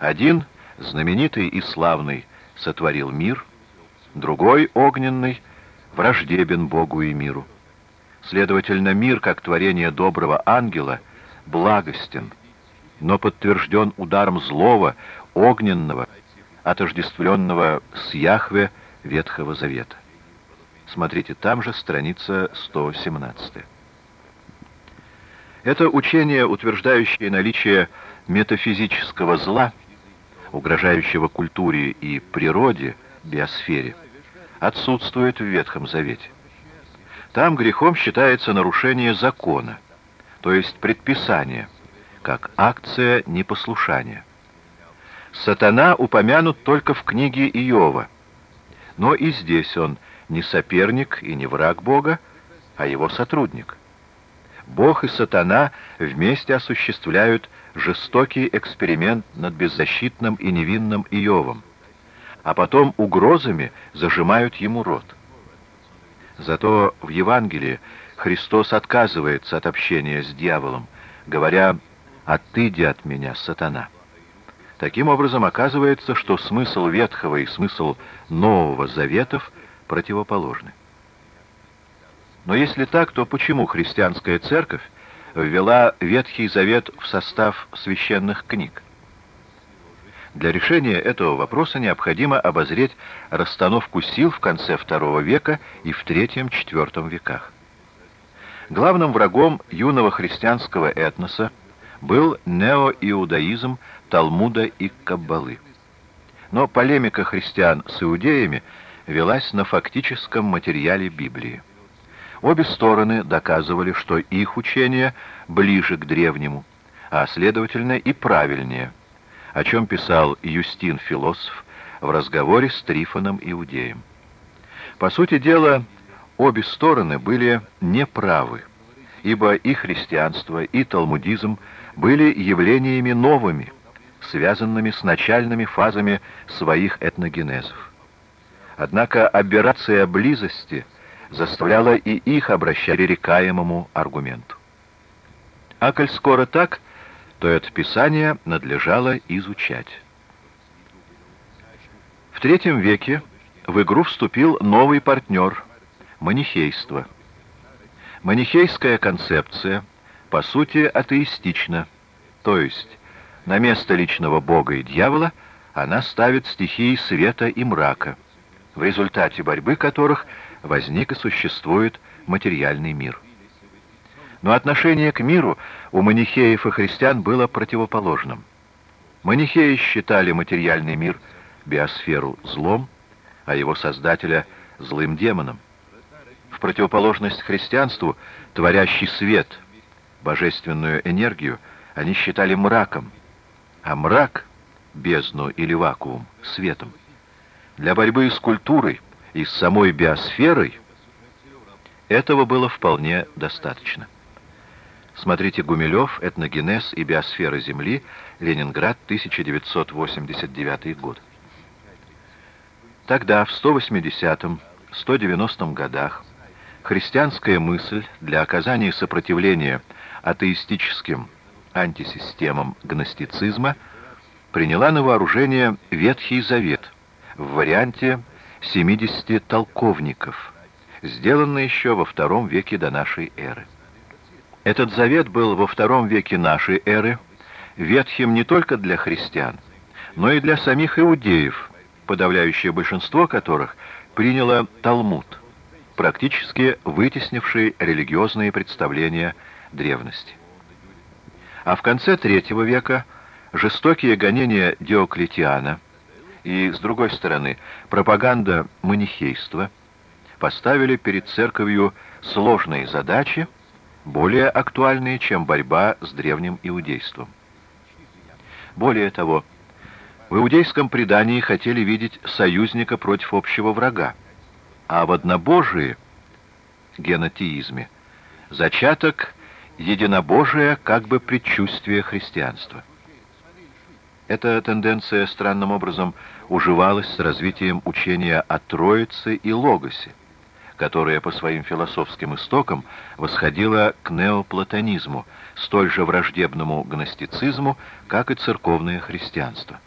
Один, знаменитый и славный, сотворил мир, другой, огненный, враждебен Богу и миру. Следовательно, мир, как творение доброго ангела, благостен, но подтвержден ударом злого, огненного, отождествленного с Яхве Ветхого Завета. Смотрите, там же страница 117. Это учение, утверждающее наличие метафизического зла, угрожающего культуре и природе, биосфере, отсутствует в Ветхом Завете. Там грехом считается нарушение закона, то есть предписание, как акция непослушания. Сатана упомянут только в книге Иова, но и здесь он не соперник и не враг Бога, а его сотрудник. Бог и сатана вместе осуществляют жестокий эксперимент над беззащитным и невинным Иовом, а потом угрозами зажимают ему рот. Зато в Евангелии Христос отказывается от общения с дьяволом, говоря «Отыди от меня, сатана». Таким образом, оказывается, что смысл Ветхого и смысл Нового Заветов противоположны. Но если так, то почему христианская церковь ввела Ветхий Завет в состав священных книг? Для решения этого вопроса необходимо обозреть расстановку сил в конце II века и в III-IV веках. Главным врагом юного христианского этноса был неоиудаизм Талмуда и Каббалы. Но полемика христиан с иудеями велась на фактическом материале Библии. Обе стороны доказывали, что их учение ближе к древнему, а следовательно и правильнее, о чем писал Юстин Философ в разговоре с Трифоном Иудеем. По сути дела, обе стороны были неправы, ибо и христианство, и талмудизм были явлениями новыми, связанными с начальными фазами своих этногенезов. Однако аберрация близости заставляла и их обращать к рекаемому аргументу. А коль скоро так, то это писание надлежало изучать. В третьем веке в игру вступил новый партнер – манихейство. Манихейская концепция, по сути, атеистична, то есть на место личного бога и дьявола она ставит стихии света и мрака, в результате борьбы которых возник и существует материальный мир. Но отношение к миру у манихеев и христиан было противоположным. Манихеи считали материальный мир, биосферу, злом, а его создателя — злым демоном. В противоположность христианству, творящий свет, божественную энергию, они считали мраком, а мрак — бездну или вакуум, светом. Для борьбы с культурой и с самой биосферой этого было вполне достаточно. Смотрите Гумилев «Этногенез и биосфера Земли. Ленинград, 1989 год». Тогда, в 180-190 годах, христианская мысль для оказания сопротивления атеистическим антисистемам гностицизма приняла на вооружение Ветхий Завет в варианте 70 толковников, сделанный еще во втором веке до нашей эры. Этот завет был во втором веке нашей эры ветхим не только для христиан, но и для самих иудеев, подавляющее большинство которых приняло Талмуд, практически вытеснивший религиозные представления древности. А в конце третьего века жестокие гонения Диоклетиана и, с другой стороны, пропаганда манихейства поставили перед церковью сложные задачи, более актуальные, чем борьба с древним иудейством. Более того, в иудейском предании хотели видеть союзника против общего врага, а в однобожии, генотеизме, зачаток единобожие как бы предчувствие христианства. Эта тенденция странным образом уживалась с развитием учения о Троице и Логосе, которое по своим философским истокам восходило к неоплатонизму, столь же враждебному гностицизму, как и церковное христианство.